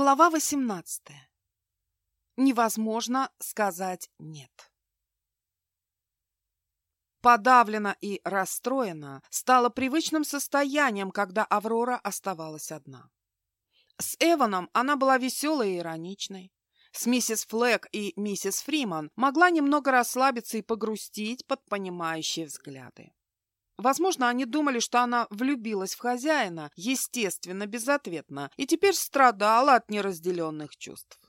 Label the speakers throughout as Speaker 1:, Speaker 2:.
Speaker 1: Глава 18. Невозможно сказать «нет». Подавлена и расстроена стало привычным состоянием, когда Аврора оставалась одна. С Эваном она была веселой и ироничной. С миссис Флэк и миссис Фриман могла немного расслабиться и погрустить под понимающие взгляды. Возможно, они думали, что она влюбилась в хозяина, естественно, безответно, и теперь страдала от неразделенных чувств.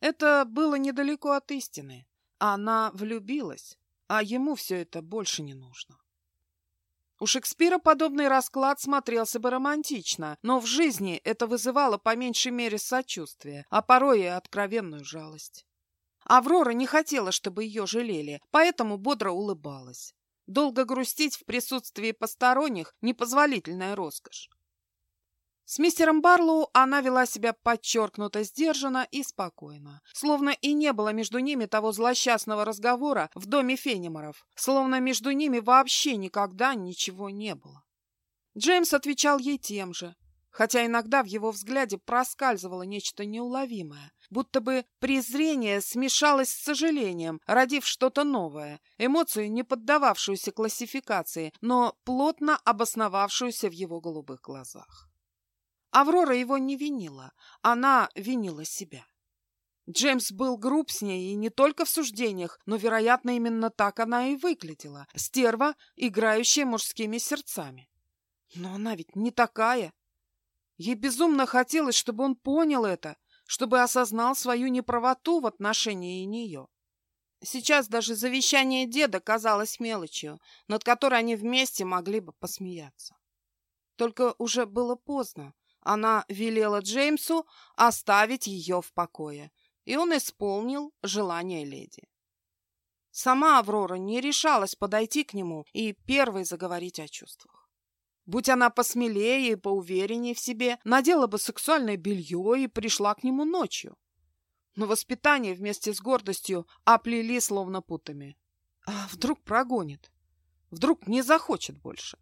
Speaker 1: Это было недалеко от истины. Она влюбилась, а ему все это больше не нужно. У Шекспира подобный расклад смотрелся бы романтично, но в жизни это вызывало по меньшей мере сочувствие, а порой и откровенную жалость. Аврора не хотела, чтобы ее жалели, поэтому бодро улыбалась. Долго грустить в присутствии посторонних – непозволительная роскошь. С мистером Барлоу она вела себя подчеркнуто сдержанно и спокойно, словно и не было между ними того злосчастного разговора в доме Фениморов, словно между ними вообще никогда ничего не было. Джеймс отвечал ей тем же, хотя иногда в его взгляде проскальзывало нечто неуловимое, будто бы презрение смешалось с сожалением, родив что-то новое, эмоцию, не поддававшуюся классификации, но плотно обосновавшуюся в его голубых глазах. Аврора его не винила, она винила себя. Джеймс был груб с ней и не только в суждениях, но, вероятно, именно так она и выглядела. Стерва, играющая мужскими сердцами. Но она ведь не такая. Ей безумно хотелось, чтобы он понял это, чтобы осознал свою неправоту в отношении нее. Сейчас даже завещание деда казалось мелочью, над которой они вместе могли бы посмеяться. Только уже было поздно. Она велела Джеймсу оставить ее в покое, и он исполнил желание леди. Сама Аврора не решалась подойти к нему и первой заговорить о чувствах. Будь она посмелее и поувереннее в себе, надела бы сексуальное белье и пришла к нему ночью. Но воспитание вместе с гордостью оплели словно путами. А вдруг прогонит? Вдруг не захочет больше?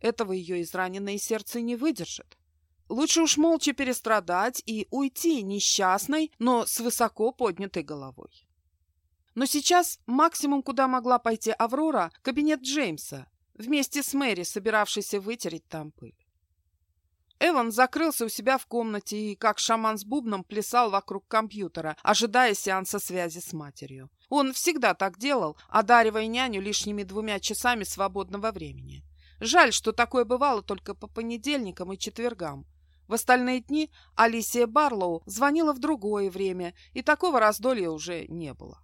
Speaker 1: Этого ее израненное сердце не выдержит. Лучше уж молча перестрадать и уйти несчастной, но с высоко поднятой головой. Но сейчас максимум, куда могла пойти Аврора, кабинет Джеймса, вместе с Мэри, собиравшейся вытереть там пыль. Эван закрылся у себя в комнате и, как шаман с бубном, плясал вокруг компьютера, ожидая сеанса связи с матерью. Он всегда так делал, одаривая няню лишними двумя часами свободного времени. Жаль, что такое бывало только по понедельникам и четвергам. В остальные дни Алисия Барлоу звонила в другое время, и такого раздолья уже не было.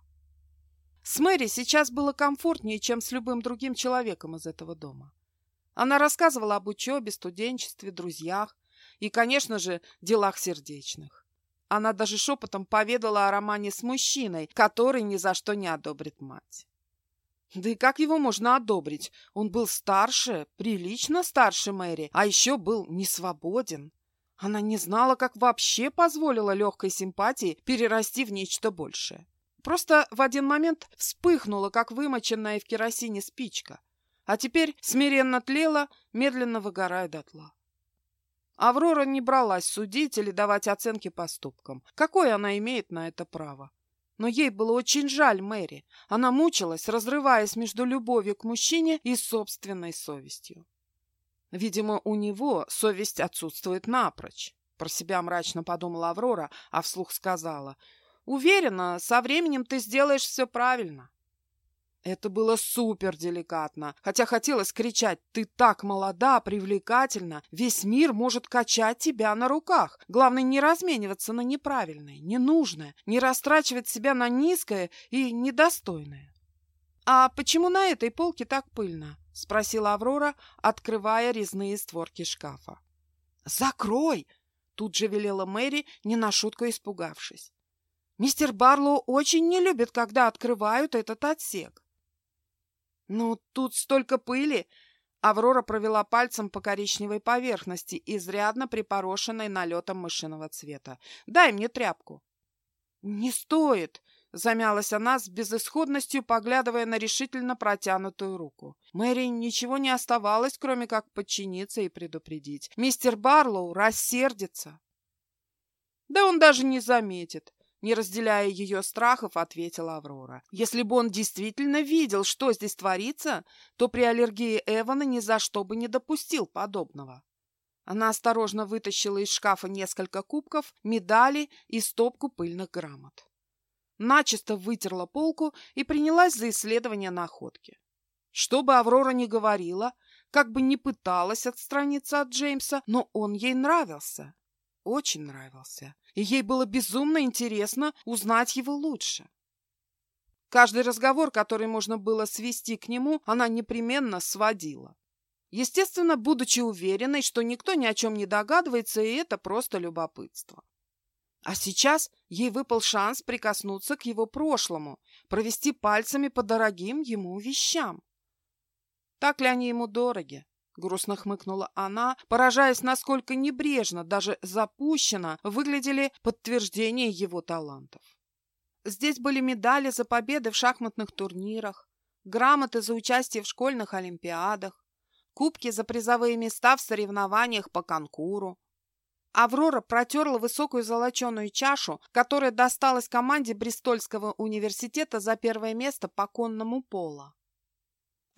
Speaker 1: С Мэри сейчас было комфортнее, чем с любым другим человеком из этого дома. Она рассказывала об учебе, студенчестве, друзьях и, конечно же, делах сердечных. Она даже шепотом поведала о романе с мужчиной, который ни за что не одобрит мать. Да и как его можно одобрить? Он был старше, прилично старше Мэри, а еще был несвободен. Она не знала, как вообще позволила легкой симпатии перерасти в нечто большее. Просто в один момент вспыхнула, как вымоченная в керосине спичка, а теперь смиренно тлела, медленно выгорая дотла. Аврора не бралась судить или давать оценки поступкам. Какое она имеет на это право? Но ей было очень жаль Мэри. Она мучилась, разрываясь между любовью к мужчине и собственной совестью. Видимо, у него совесть отсутствует напрочь. Про себя мрачно подумала Аврора, а вслух сказала — Уверена, со временем ты сделаешь все правильно. Это было супер деликатно, хотя хотелось кричать «Ты так молода, привлекательна, весь мир может качать тебя на руках. Главное не размениваться на неправильное, ненужное, не растрачивать себя на низкое и недостойное». «А почему на этой полке так пыльно?» — спросила Аврора, открывая резные створки шкафа. «Закрой!» — тут же велела Мэри, не на шутку испугавшись. Мистер Барлоу очень не любит, когда открывают этот отсек. Ну, тут столько пыли. Аврора провела пальцем по коричневой поверхности, изрядно припорошенной налетом мышиного цвета. Дай мне тряпку. Не стоит, замялась она с безысходностью, поглядывая на решительно протянутую руку. Мэри ничего не оставалось, кроме как подчиниться и предупредить. Мистер Барлоу рассердится. Да он даже не заметит. Не разделяя ее страхов, ответила Аврора. Если бы он действительно видел, что здесь творится, то при аллергии Эвана ни за что бы не допустил подобного. Она осторожно вытащила из шкафа несколько кубков, медали и стопку пыльных грамот. Начисто вытерла полку и принялась за исследование находки. Что бы Аврора ни говорила, как бы ни пыталась отстраниться от Джеймса, но он ей нравился. Очень нравился и ей было безумно интересно узнать его лучше. Каждый разговор, который можно было свести к нему, она непременно сводила. Естественно, будучи уверенной, что никто ни о чем не догадывается, и это просто любопытство. А сейчас ей выпал шанс прикоснуться к его прошлому, провести пальцами по дорогим ему вещам. Так ли они ему дороги? Грустно хмыкнула она, поражаясь, насколько небрежно, даже запущенно, выглядели подтверждения его талантов. Здесь были медали за победы в шахматных турнирах, грамоты за участие в школьных олимпиадах, кубки за призовые места в соревнованиях по конкуру. Аврора протерла высокую золоченую чашу, которая досталась команде Бристольского университета за первое место по конному пола.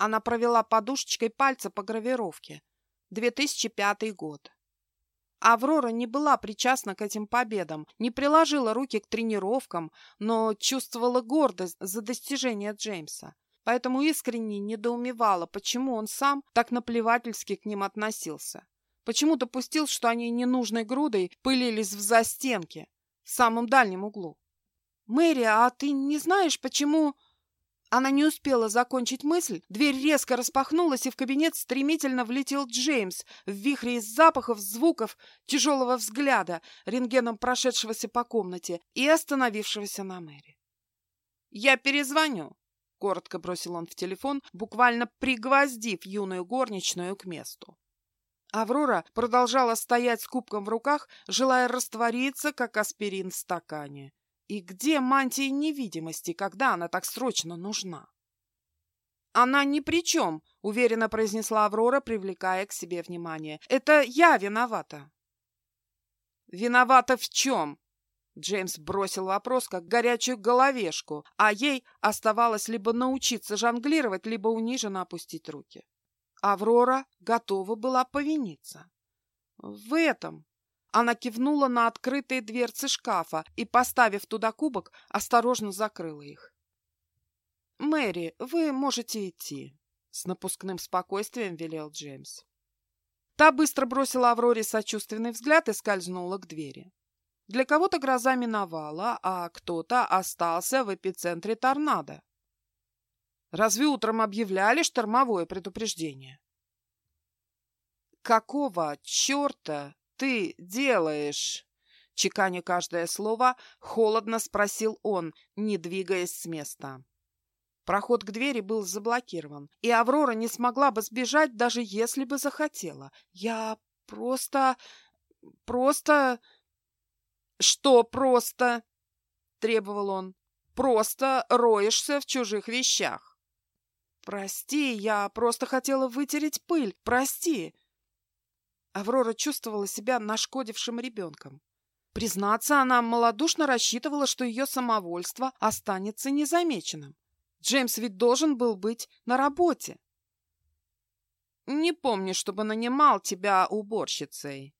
Speaker 1: Она провела подушечкой пальца по гравировке. 2005 год. Аврора не была причастна к этим победам, не приложила руки к тренировкам, но чувствовала гордость за достижения Джеймса. Поэтому искренне недоумевала, почему он сам так наплевательски к ним относился. Почему допустил, что они ненужной грудой пылились в застенке, в самом дальнем углу. «Мэри, а ты не знаешь, почему...» Она не успела закончить мысль, дверь резко распахнулась, и в кабинет стремительно влетел Джеймс в вихре из запахов, звуков, тяжелого взгляда, рентгеном прошедшегося по комнате и остановившегося на Мэри. «Я перезвоню», — коротко бросил он в телефон, буквально пригвоздив юную горничную к месту. Аврора продолжала стоять с кубком в руках, желая раствориться, как аспирин в стакане. И где мантия невидимости, когда она так срочно нужна? «Она ни при чем», — уверенно произнесла Аврора, привлекая к себе внимание. «Это я виновата». «Виновата в чем?» Джеймс бросил вопрос, как горячую головешку, а ей оставалось либо научиться жонглировать, либо униженно опустить руки. Аврора готова была повиниться. «В этом», она кивнула на открытые дверцы шкафа и, поставив туда кубок, осторожно закрыла их. «Мэри, вы можете идти», — с напускным спокойствием велел Джеймс. Та быстро бросила Авроре сочувственный взгляд и скользнула к двери. Для кого-то гроза миновала, а кто-то остался в эпицентре торнадо. Разве утром объявляли штормовое предупреждение? Какого черта ты делаешь?» Чеканя каждое слово, холодно спросил он, не двигаясь с места. Проход к двери был заблокирован, и Аврора не смогла бы сбежать, даже если бы захотела. «Я просто... просто...» «Что просто?» — требовал он. «Просто роешься в чужих вещах». «Прости, я просто хотела вытереть пыль. Прости!» Аврора чувствовала себя нашкодившим ребенком. Признаться, она малодушно рассчитывала, что ее самовольство останется незамеченным. Джеймс ведь должен был быть на работе. «Не помню, чтобы нанимал тебя уборщицей.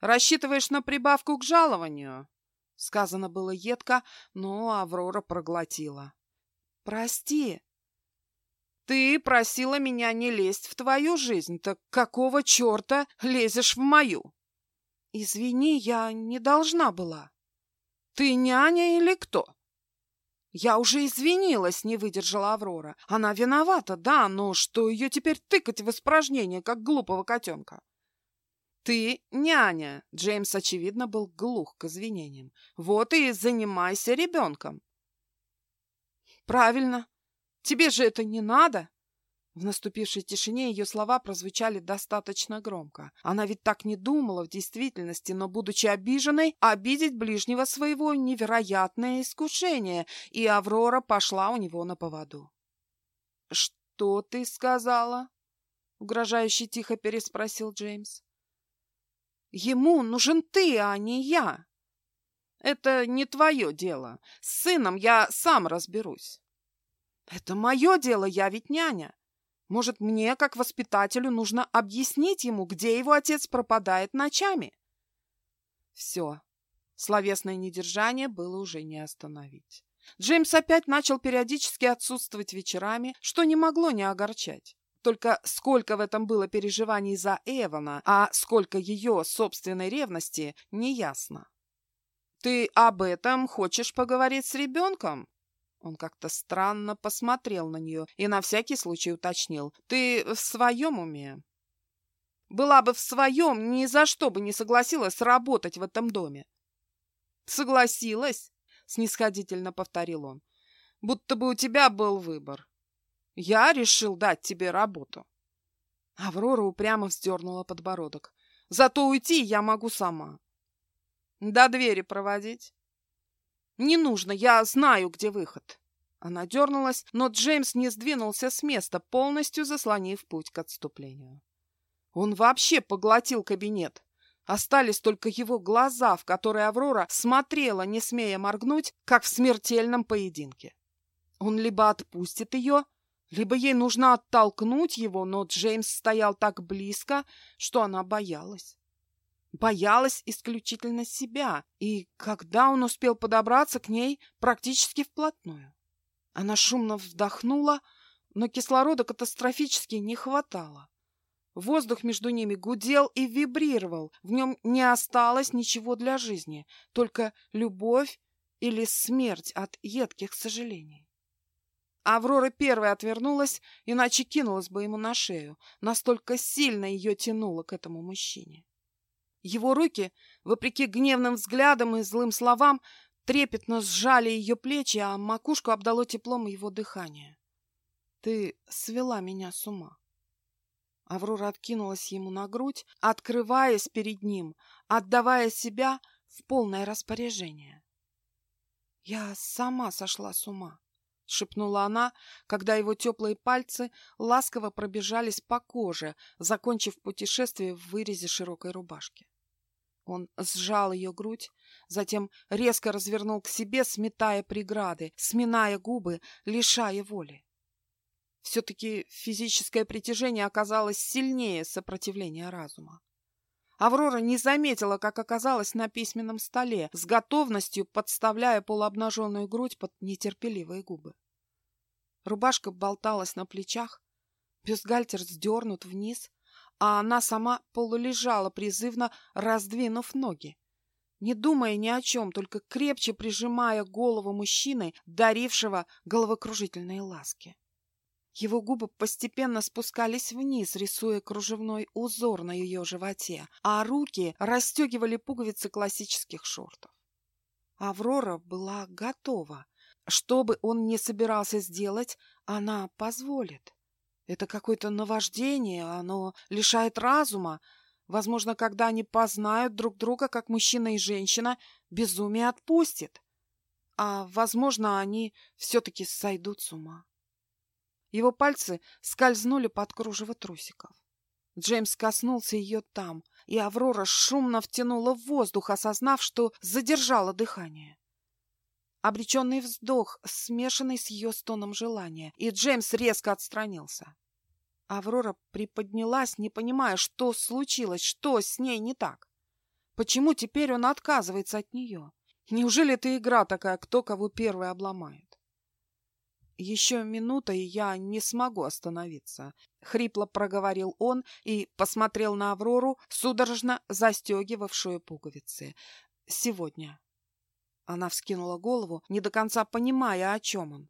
Speaker 1: Рассчитываешь на прибавку к жалованию?» Сказано было едко, но Аврора проглотила. «Прости», ты просила меня не лезть в твою жизнь, так какого черта лезешь в мою? Извини, я не должна была. Ты няня или кто? Я уже извинилась, не выдержала Аврора. Она виновата, да, но что ее теперь тыкать в испражнение, как глупого котенка? Ты няня. Джеймс, очевидно, был глух к извинениям. Вот и занимайся ребенком. Правильно. Тебе же это не надо!» В наступившей тишине ее слова прозвучали достаточно громко. Она ведь так не думала в действительности, но, будучи обиженной, обидеть ближнего своего невероятное искушение, и Аврора пошла у него на поводу. «Что ты сказала?» — угрожающе тихо переспросил Джеймс. «Ему нужен ты, а не я!» Это не твое дело. С сыном я сам разберусь. Это мое дело, я ведь няня. Может, мне, как воспитателю, нужно объяснить ему, где его отец пропадает ночами? Все. Словесное недержание было уже не остановить. Джеймс опять начал периодически отсутствовать вечерами, что не могло не огорчать. Только сколько в этом было переживаний за Эвана, а сколько ее собственной ревности, неясно. «Ты об этом хочешь поговорить с ребенком?» Он как-то странно посмотрел на нее и на всякий случай уточнил. «Ты в своем уме?» «Была бы в своем, ни за что бы не согласилась работать в этом доме». «Согласилась?» — снисходительно повторил он. «Будто бы у тебя был выбор. Я решил дать тебе работу». Аврора упрямо вздернула подбородок. «Зато уйти я могу сама». «До двери проводить?» «Не нужно, я знаю, где выход». Она дернулась, но Джеймс не сдвинулся с места, полностью заслонив путь к отступлению. Он вообще поглотил кабинет. Остались только его глаза, в которые Аврора смотрела, не смея моргнуть, как в смертельном поединке. Он либо отпустит ее, либо ей нужно оттолкнуть его, но Джеймс стоял так близко, что она боялась боялась исключительно себя, и когда он успел подобраться к ней практически вплотную. Она шумно вздохнула, но кислорода катастрофически не хватало. Воздух между ними гудел и вибрировал, в нем не осталось ничего для жизни, только любовь или смерть от едких сожалений. Аврора первой отвернулась, иначе кинулась бы ему на шею, настолько сильно ее тянуло к этому мужчине. Его руки, вопреки гневным взглядам и злым словам, трепетно сжали ее плечи, а макушку обдало теплом его дыхания. «Ты свела меня с ума». Аврора откинулась ему на грудь, открываясь перед ним, отдавая себя в полное распоряжение. «Я сама сошла с ума», — шепнула она, когда его теплые пальцы ласково пробежались по коже, закончив путешествие в вырезе широкой рубашки. Он сжал ее грудь, затем резко развернул к себе, сметая преграды, сминая губы, лишая воли. Все-таки физическое притяжение оказалось сильнее сопротивления разума. Аврора не заметила, как оказалась на письменном столе, с готовностью подставляя полуобнаженную грудь под нетерпеливые губы. Рубашка болталась на плечах, бюстгальтер сдернут вниз, а она сама полулежала, призывно раздвинув ноги. Не думая ни о чем, только крепче прижимая голову мужчины, дарившего головокружительные ласки. Его губы постепенно спускались вниз, рисуя кружевной узор на ее животе, а руки расстегивали пуговицы классических шортов. Аврора была готова. Что бы он ни собирался сделать, она позволит. Это какое-то наваждение, оно лишает разума. Возможно, когда они познают друг друга, как мужчина и женщина, безумие отпустит. А, возможно, они все-таки сойдут с ума. Его пальцы скользнули под кружево трусиков. Джеймс коснулся ее там, и Аврора шумно втянула в воздух, осознав, что задержала дыхание. Обреченный вздох, смешанный с ее стоном желания, и Джеймс резко отстранился. Аврора приподнялась, не понимая, что случилось, что с ней не так. Почему теперь он отказывается от нее? Неужели это игра такая, кто кого первый обломает? Еще минута, и я не смогу остановиться. Хрипло проговорил он и посмотрел на Аврору, судорожно застегивавшую пуговицы. Сегодня. Она вскинула голову, не до конца понимая, о чем он.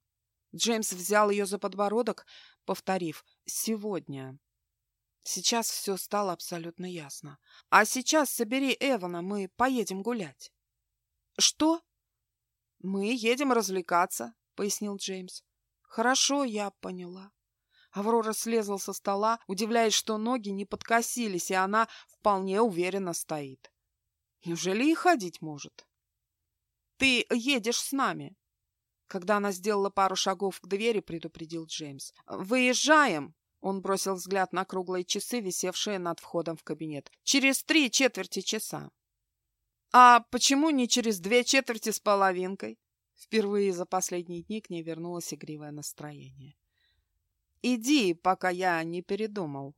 Speaker 1: Джеймс взял ее за подбородок, повторив «сегодня». Сейчас все стало абсолютно ясно. «А сейчас собери Эвана, мы поедем гулять». «Что?» «Мы едем развлекаться», — пояснил Джеймс. «Хорошо, я поняла». Аврора слезла со стола, удивляясь, что ноги не подкосились, и она вполне уверенно стоит. Неужели и ходить может? Ты едешь с нами. Когда она сделала пару шагов к двери, предупредил Джеймс. Выезжаем. Он бросил взгляд на круглые часы, висевшие над входом в кабинет. Через три четверти часа. А почему не через две четверти с половинкой? Впервые за последние дни к ней вернулось игривое настроение. «Иди, пока я не передумал».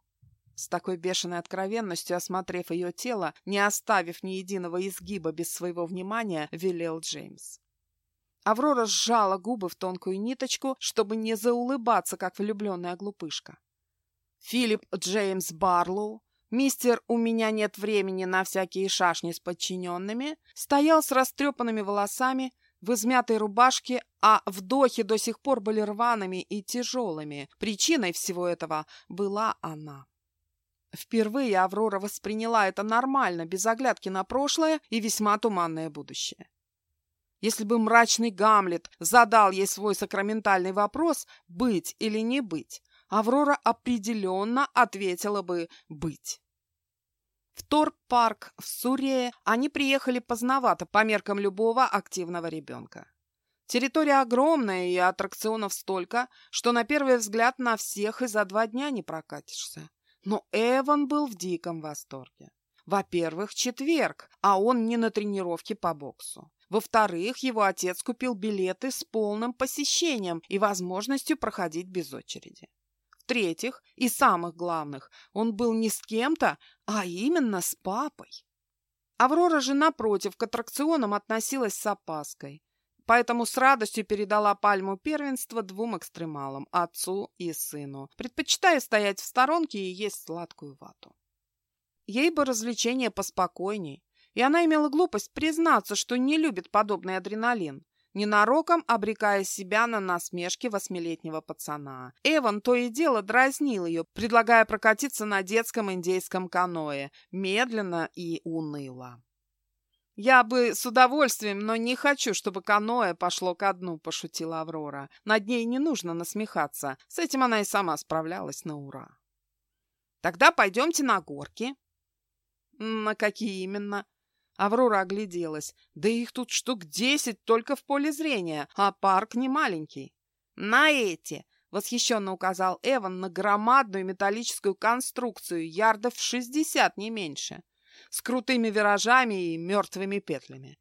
Speaker 1: С такой бешеной откровенностью, осмотрев ее тело, не оставив ни единого изгиба без своего внимания, велел Джеймс. Аврора сжала губы в тонкую ниточку, чтобы не заулыбаться, как влюбленная глупышка. Филипп Джеймс Барлоу, мистер «У меня нет времени на всякие шашни с подчиненными», стоял с растрепанными волосами, в измятой рубашке, а вдохи до сих пор были рваными и тяжелыми. Причиной всего этого была она. Впервые Аврора восприняла это нормально, без оглядки на прошлое и весьма туманное будущее. Если бы мрачный Гамлет задал ей свой сакраментальный вопрос «быть или не быть», Аврора определенно ответила бы «быть». В Торп-парк в Сурее они приехали поздновато по меркам любого активного ребенка. Территория огромная и аттракционов столько, что на первый взгляд на всех и за два дня не прокатишься. Но Эван был в диком восторге. Во-первых, четверг, а он не на тренировке по боксу. Во-вторых, его отец купил билеты с полным посещением и возможностью проходить без очереди. В-третьих, и самых главных, он был не с кем-то, а именно с папой. Аврора же, напротив, к аттракционам относилась с опаской, поэтому с радостью передала пальму первенства двум экстремалам – отцу и сыну, предпочитая стоять в сторонке и есть сладкую вату. Ей бы развлечение поспокойней, и она имела глупость признаться, что не любит подобный адреналин ненароком обрекая себя на насмешки восьмилетнего пацана. Эван то и дело дразнил ее, предлагая прокатиться на детском индейском каное, медленно и уныло. «Я бы с удовольствием, но не хочу, чтобы каноэ пошло ко дну», — пошутила Аврора. Над ней не нужно насмехаться. С этим она и сама справлялась на ура. «Тогда пойдемте на горки». «На какие именно?» Аврора огляделась. Да их тут штук десять только в поле зрения, а парк не маленький. «На эти!» — восхищенно указал Эван на громадную металлическую конструкцию, ярдов шестьдесят, не меньше, с крутыми виражами и мертвыми петлями.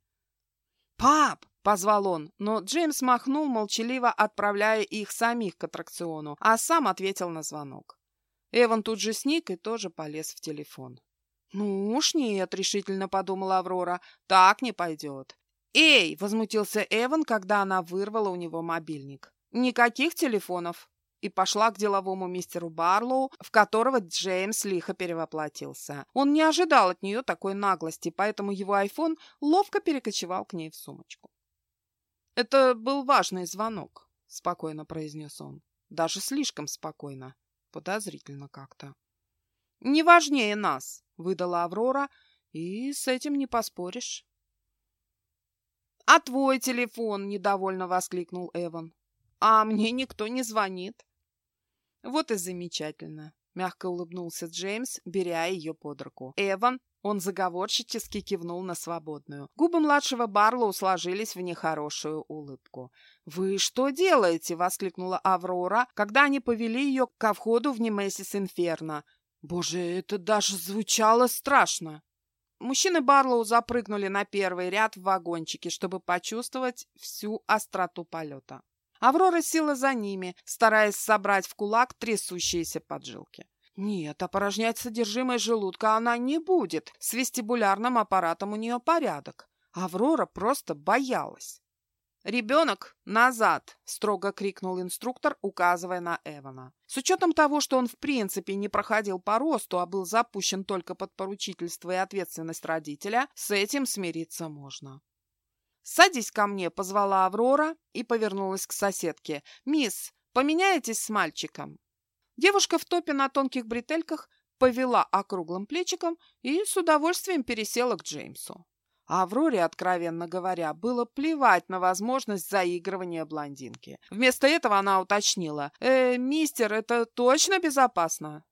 Speaker 1: «Пап!» — позвал он, но Джеймс махнул, молчаливо отправляя их самих к аттракциону, а сам ответил на звонок. Эван тут же сник и тоже полез в телефон. «Ну уж нет», — решительно подумала Аврора, — «так не пойдет». «Эй!» — возмутился Эван, когда она вырвала у него мобильник. «Никаких телефонов!» И пошла к деловому мистеру Барлоу, в которого Джеймс лихо перевоплотился. Он не ожидал от нее такой наглости, поэтому его айфон ловко перекочевал к ней в сумочку. «Это был важный звонок», — спокойно произнес он. «Даже слишком спокойно. Подозрительно как-то». «Не важнее нас», — выдала Аврора, и с этим не поспоришь. «А твой телефон?» — недовольно воскликнул Эван. «А мне никто не звонит». «Вот и замечательно», — мягко улыбнулся Джеймс, беря ее под руку. «Эван, он заговорщически кивнул на свободную. Губы младшего Барлоу сложились в нехорошую улыбку. «Вы что делаете?» — воскликнула Аврора, когда они повели ее ко входу в Немесис Инферно. Боже, это даже звучало страшно. Мужчины Барлоу запрыгнули на первый ряд в вагончике, чтобы почувствовать всю остроту полета. Аврора села за ними, стараясь собрать в кулак трясущиеся поджилки. Нет, опорожнять содержимое желудка она не будет. С вестибулярным аппаратом у нее порядок. Аврора просто боялась. «Ребенок, назад!» – строго крикнул инструктор, указывая на Эвана. С учетом того, что он в принципе не проходил по росту, а был запущен только под поручительство и ответственность родителя, с этим смириться можно. «Садись ко мне!» – позвала Аврора и повернулась к соседке. «Мисс, поменяетесь с мальчиком?» Девушка в топе на тонких бретельках повела округлым плечиком и с удовольствием пересела к Джеймсу. Авроре, откровенно говоря, было плевать на возможность заигрывания блондинки. Вместо этого она уточнила. «Э, мистер, это точно безопасно?»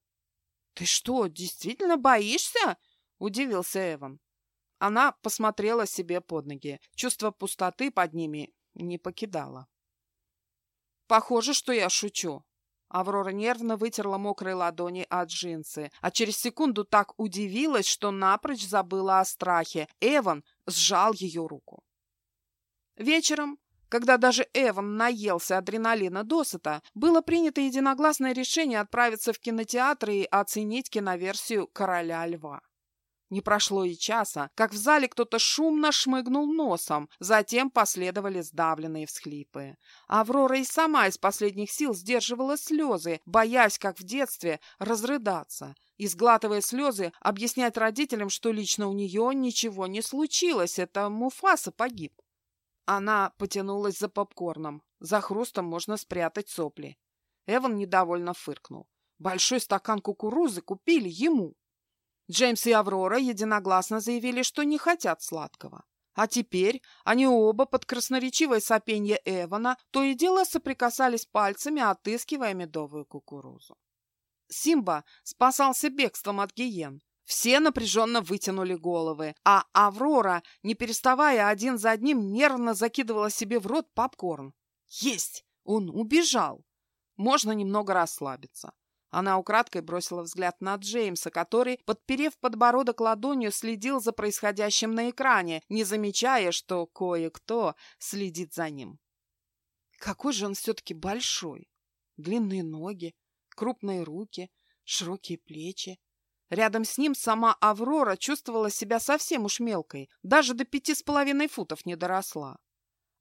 Speaker 1: «Ты что, действительно боишься?» – удивился Эван. Она посмотрела себе под ноги. Чувство пустоты под ними не покидало. «Похоже, что я шучу». Аврора нервно вытерла мокрые ладони от джинсы, а через секунду так удивилась, что напрочь забыла о страхе. Эван сжал ее руку. Вечером, когда даже Эван наелся адреналина досыта, было принято единогласное решение отправиться в кинотеатр и оценить киноверсию «Короля льва». Не прошло и часа, как в зале кто-то шумно шмыгнул носом, затем последовали сдавленные всхлипы. Аврора и сама из последних сил сдерживала слезы, боясь, как в детстве, разрыдаться. И, сглатывая слезы, объяснять родителям, что лично у нее ничего не случилось, это Муфаса погиб. Она потянулась за попкорном. За хрустом можно спрятать сопли. Эван недовольно фыркнул. Большой стакан кукурузы купили ему. Джеймс и Аврора единогласно заявили, что не хотят сладкого. А теперь они оба под красноречивое сопенье Эвана то и дело соприкасались пальцами, отыскивая медовую кукурузу. Симба спасался бегством от гиен. Все напряженно вытянули головы, а Аврора, не переставая один за одним, нервно закидывала себе в рот попкорн. Есть! Он убежал! Можно немного расслабиться. Она украдкой бросила взгляд на Джеймса, который, подперев подбородок ладонью, следил за происходящим на экране, не замечая, что кое-кто следит за ним. Какой же он все-таки большой! Длинные ноги, крупные руки, широкие плечи. Рядом с ним сама Аврора чувствовала себя совсем уж мелкой, даже до пяти с половиной футов не доросла.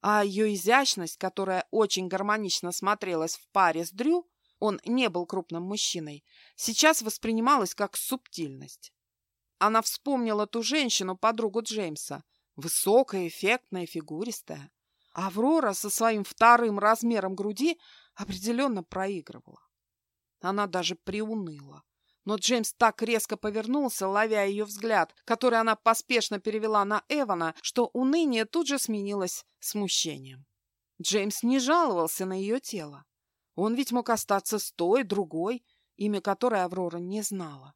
Speaker 1: А ее изящность, которая очень гармонично смотрелась в паре с Дрю, он не был крупным мужчиной, сейчас воспринималось как субтильность. Она вспомнила ту женщину, подругу Джеймса, высокая, эффектная, фигуристая. Аврора со своим вторым размером груди определенно проигрывала. Она даже приуныла. Но Джеймс так резко повернулся, ловя ее взгляд, который она поспешно перевела на Эвана, что уныние тут же сменилось смущением. Джеймс не жаловался на ее тело. Он ведь мог остаться с той, другой, имя которой Аврора не знала.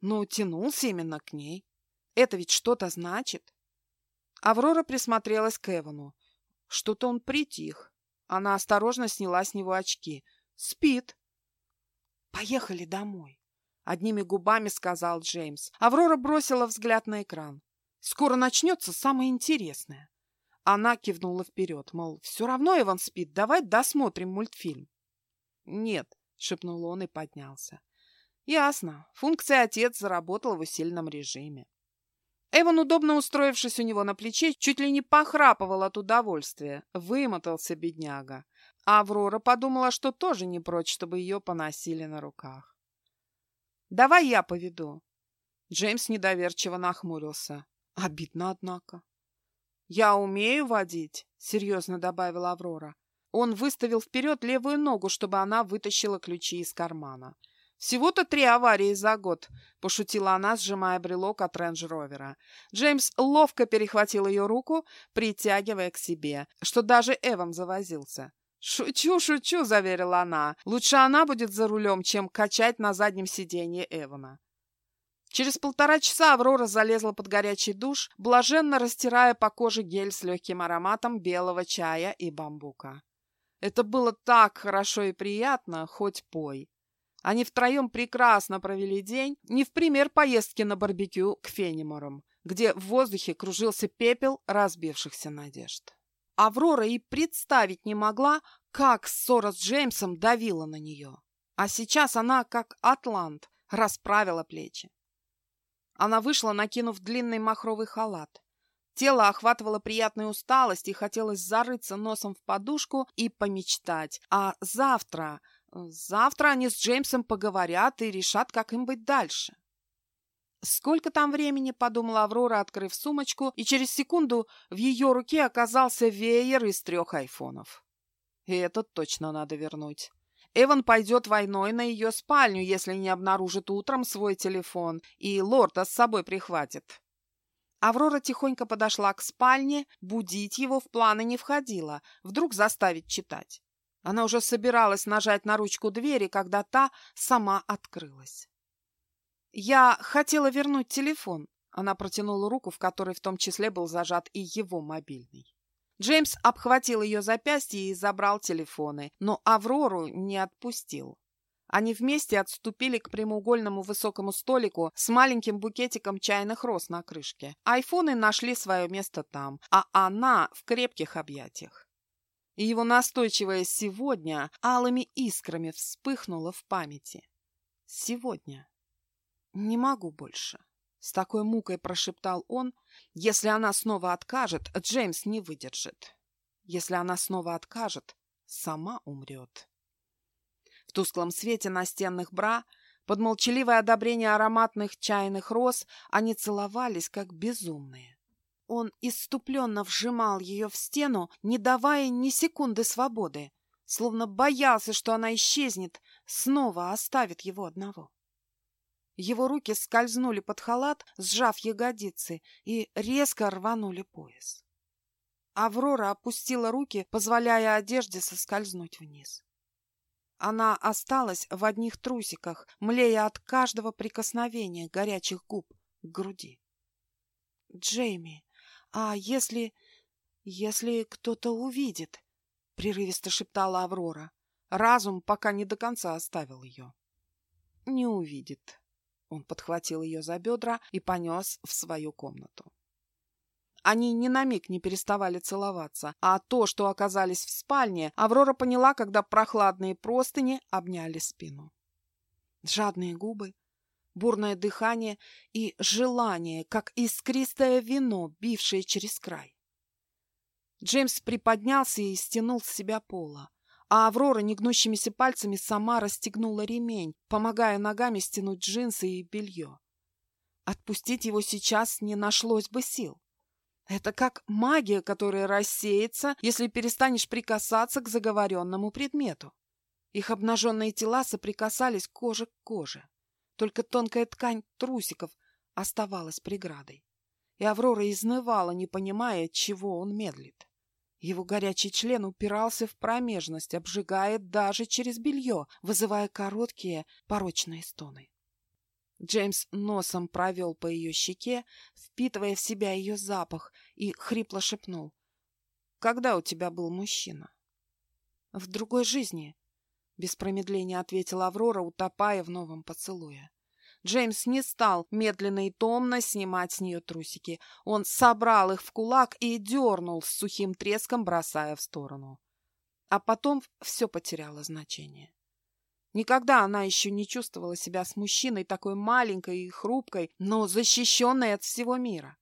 Speaker 1: Но тянулся именно к ней. Это ведь что-то значит. Аврора присмотрелась к Эвану. Что-то он притих. Она осторожно сняла с него очки. Спит. «Поехали домой», — одними губами сказал Джеймс. Аврора бросила взгляд на экран. «Скоро начнется самое интересное». Она кивнула вперед, мол, все равно Иван спит, давай досмотрим мультфильм. «Нет», — шепнул он и поднялся. «Ясно. Функция отец заработала в усиленном режиме». Эван, удобно устроившись у него на плече, чуть ли не похрапывал от удовольствия. Вымотался бедняга. А Аврора подумала, что тоже не прочь, чтобы ее поносили на руках. «Давай я поведу». Джеймс недоверчиво нахмурился. Обидно, однако. «Я умею водить», — серьезно добавила Аврора. Он выставил вперед левую ногу, чтобы она вытащила ключи из кармана. «Всего-то три аварии за год», — пошутила она, сжимая брелок от рейндж-ровера. Джеймс ловко перехватил ее руку, притягивая к себе, что даже Эван завозился. «Шучу, шучу», — заверила она. «Лучше она будет за рулем, чем качать на заднем сиденье Эвана». Через полтора часа Аврора залезла под горячий душ, блаженно растирая по коже гель с легким ароматом белого чая и бамбука. Это было так хорошо и приятно, хоть пой. Они втроем прекрасно провели день, не в пример поездки на барбекю к Фениморам, где в воздухе кружился пепел разбившихся надежд. Аврора и представить не могла, как ссора с Джеймсом давила на нее. А сейчас она, как атлант, расправила плечи. Она вышла, накинув длинный махровый халат. Тело охватывало приятная усталость, и хотелось зарыться носом в подушку и помечтать. А завтра... Завтра они с Джеймсом поговорят и решат, как им быть дальше. «Сколько там времени?» — подумала Аврора, открыв сумочку, и через секунду в ее руке оказался веер из трех айфонов. И этот точно надо вернуть. Эван пойдет войной на ее спальню, если не обнаружит утром свой телефон, и лорда с собой прихватит. Аврора тихонько подошла к спальне, будить его в планы не входило, вдруг заставить читать. Она уже собиралась нажать на ручку двери, когда та сама открылась. «Я хотела вернуть телефон», — она протянула руку, в которой в том числе был зажат и его мобильный. Джеймс обхватил ее запястье и забрал телефоны, но Аврору не отпустил. Они вместе отступили к прямоугольному высокому столику с маленьким букетиком чайных роз на крышке. Айфоны нашли свое место там, а она в крепких объятиях. И его настойчивое «сегодня» алыми искрами вспыхнуло в памяти. «Сегодня. Не могу больше». С такой мукой прошептал он. Если она снова откажет, Джеймс не выдержит. Если она снова откажет, сама умрет. Тусклом свете настенных бра, под молчаливое одобрение ароматных чайных роз, они целовались, как безумные. Он иступленно вжимал ее в стену, не давая ни секунды свободы, словно боялся, что она исчезнет, снова оставит его одного. Его руки скользнули под халат, сжав ягодицы, и резко рванули пояс. Аврора опустила руки, позволяя одежде соскользнуть вниз. Она осталась в одних трусиках, млея от каждого прикосновения горячих губ к груди. «Джейми, а если... если кто-то увидит?» — прерывисто шептала Аврора. Разум пока не до конца оставил ее. «Не увидит». Он подхватил ее за бедра и понес в свою комнату. Они ни на миг не переставали целоваться, а то, что оказались в спальне, Аврора поняла, когда прохладные простыни обняли спину. Жадные губы, бурное дыхание и желание, как искристое вино, бившее через край. Джеймс приподнялся и стянул с себя пола, а Аврора негнущимися пальцами сама расстегнула ремень, помогая ногами стянуть джинсы и белье. Отпустить его сейчас не нашлось бы сил. Это как магия, которая рассеется, если перестанешь прикасаться к заговоренному предмету. Их обнаженные тела соприкасались кожа к коже. Только тонкая ткань трусиков оставалась преградой. И Аврора изнывала, не понимая, чего он медлит. Его горячий член упирался в промежность, обжигая даже через белье, вызывая короткие порочные стоны. Джеймс носом провел по ее щеке, впитывая в себя ее запах, и хрипло шепнул. «Когда у тебя был мужчина?» «В другой жизни», — без промедления ответила Аврора, утопая в новом поцелуе. Джеймс не стал медленно и томно снимать с нее трусики. Он собрал их в кулак и дернул с сухим треском, бросая в сторону. А потом все потеряло значение. Никогда она еще не чувствовала себя с мужчиной такой маленькой и хрупкой, но защищенной от всего мира.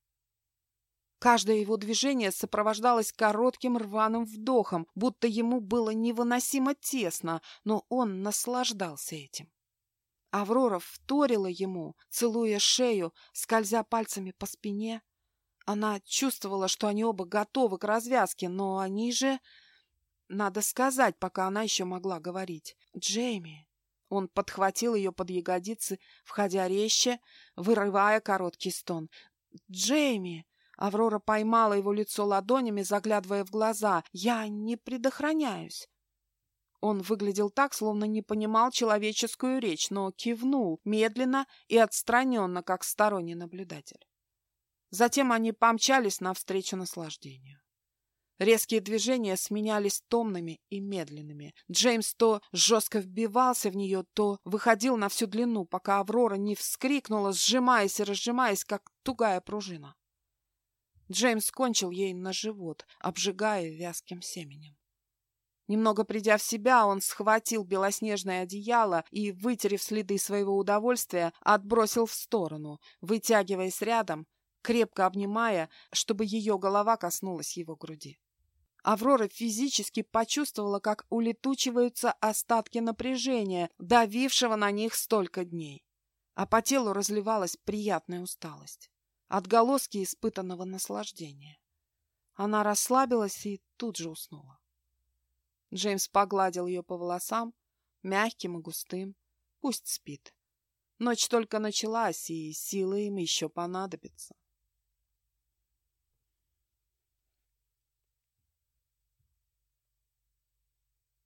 Speaker 1: Каждое его движение сопровождалось коротким рваным вдохом, будто ему было невыносимо тесно, но он наслаждался этим. Аврора вторила ему, целуя шею, скользя пальцами по спине. Она чувствовала, что они оба готовы к развязке, но они же... Надо сказать, пока она еще могла говорить. «Джейми, он подхватил ее под ягодицы, входя резче, вырывая короткий стон. «Джейми!» Аврора поймала его лицо ладонями, заглядывая в глаза. «Я не предохраняюсь!» Он выглядел так, словно не понимал человеческую речь, но кивнул медленно и отстраненно, как сторонний наблюдатель. Затем они помчались навстречу наслаждению. Резкие движения сменялись томными и медленными. Джеймс то жестко вбивался в нее, то выходил на всю длину, пока Аврора не вскрикнула, сжимаясь и разжимаясь, как тугая пружина. Джеймс кончил ей на живот, обжигая вязким семенем. Немного придя в себя, он схватил белоснежное одеяло и, вытерев следы своего удовольствия, отбросил в сторону, вытягиваясь рядом, крепко обнимая, чтобы ее голова коснулась его груди. Аврора физически почувствовала, как улетучиваются остатки напряжения, давившего на них столько дней. А по телу разливалась приятная усталость, отголоски испытанного наслаждения. Она расслабилась и тут же уснула. Джеймс погладил ее по волосам, мягким и густым. Пусть спит. Ночь только началась, и силы им еще понадобятся.